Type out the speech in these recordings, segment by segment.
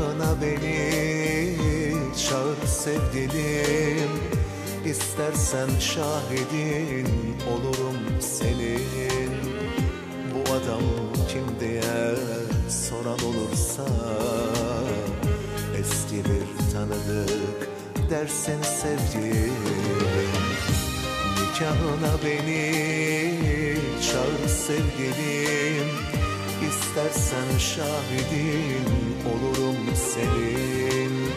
Nikahına beni çağır sevgilim. İstersen şahidin olurum senin. Bu adam kim diye soran olursa Eski bir tanıdık dersin sevgilim. Nikahına beni çağır sevgilim İstersen şahidin olurum senin.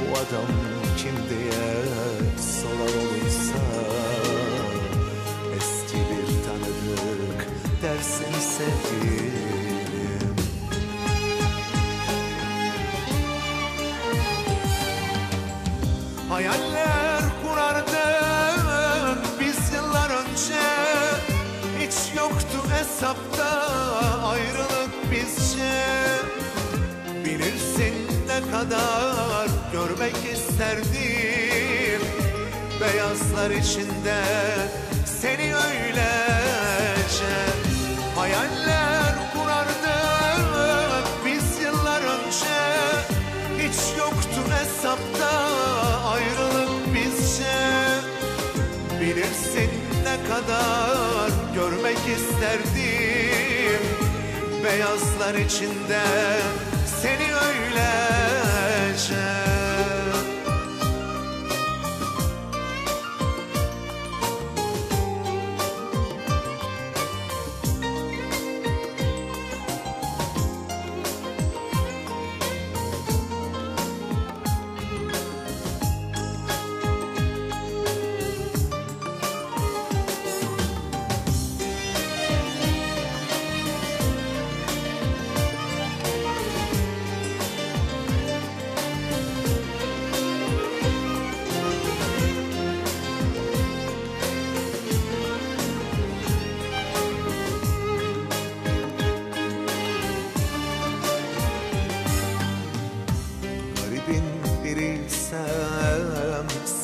Bu adam kim diye soran olursa Eski bir tanıdık dersin sevgilim. Hayaller hesapta ayrılık bizce. Bilirsin ne kadar görmek isterdim. Beyazlar içinde seni öylece isterdim. Beyazlar içinde seni öylece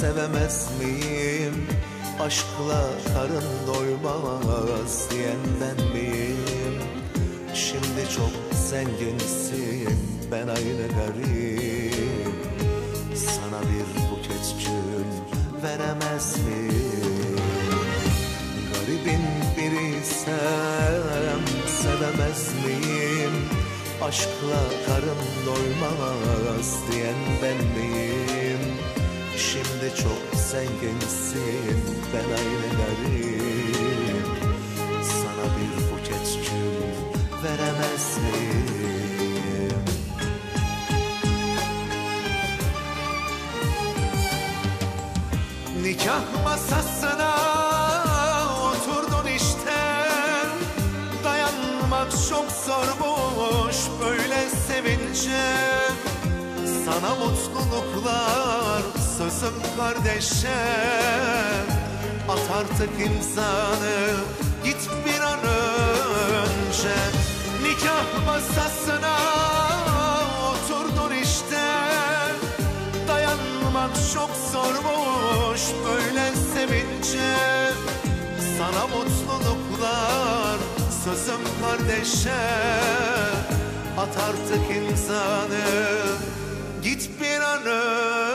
sevemez miyim? Aşkla karın doymaz diyen ben miyim? Şimdi çok zenginsin ben aynı garip Sana bir buket gül veremez miyim? Garibin biriysem sevemez miyim? Aşkla karın doymaz diyen ben miyim? Şimdi çok zenginsin ben aynı garip. Sana bir buket gül veremez? Nikah masasına oturdun işte. Dayanmak çok zormuş böyle sevince Sana mutluluklar sözüm kardeşe At artık imzanı git bir an önce. Nikah masasına oturdun işte. Dayanmak çok zormuş böyle sevince Sana mutluluklar sözüm kardeşe At artık imzanı git bir an önce